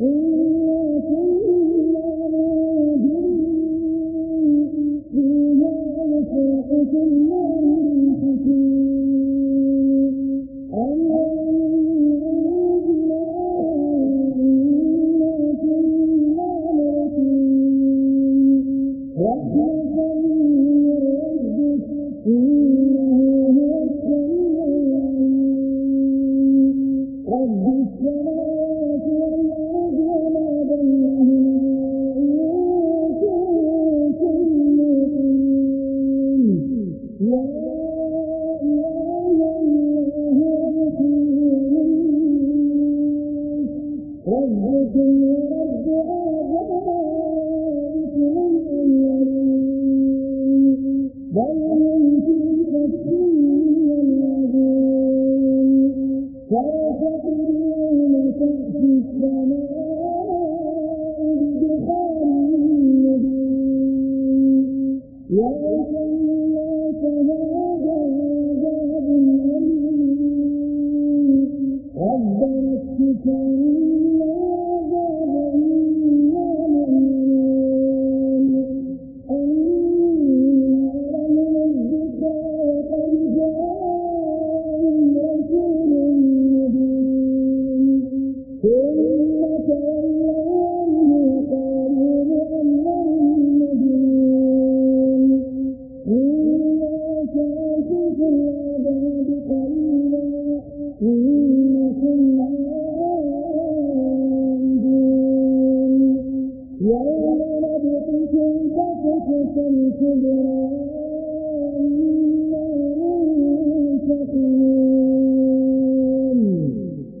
إن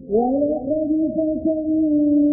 ولقد فتنا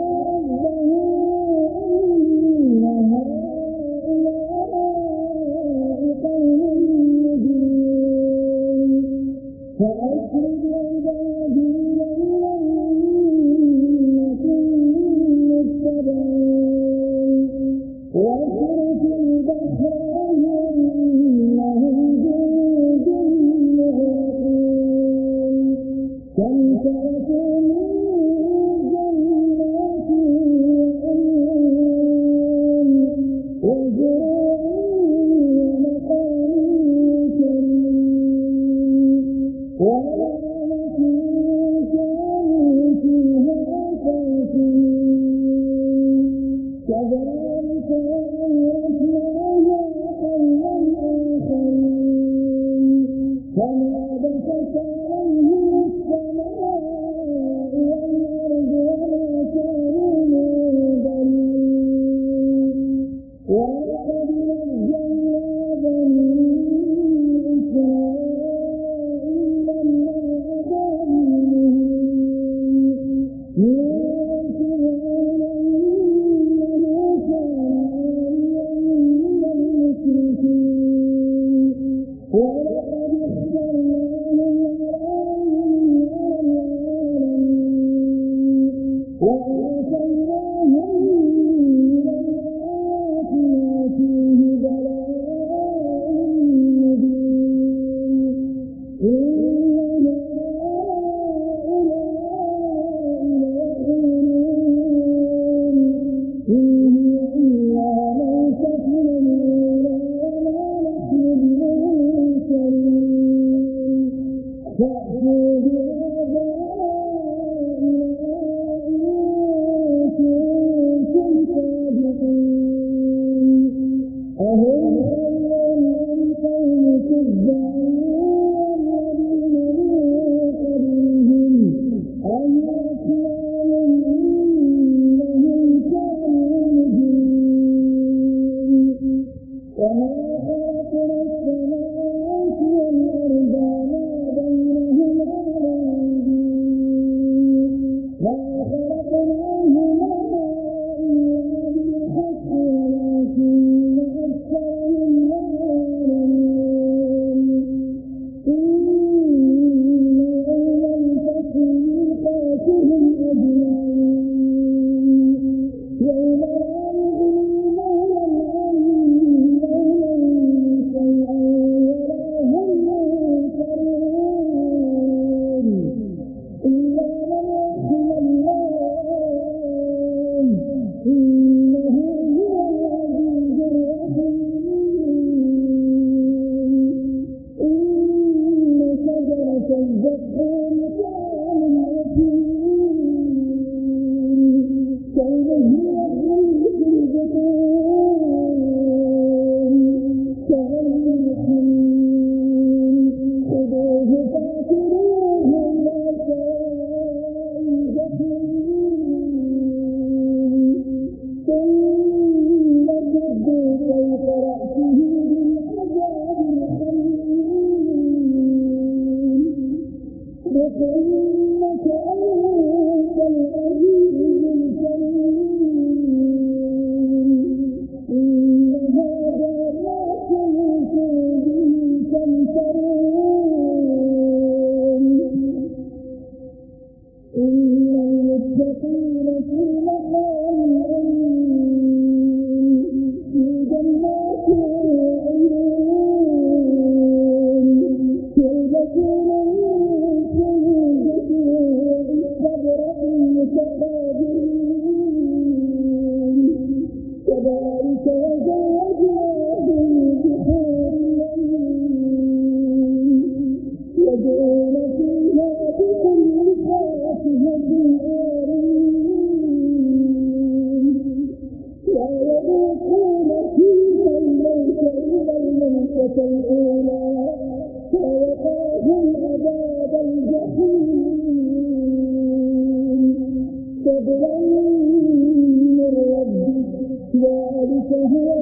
فضلا من ربك ذلك هو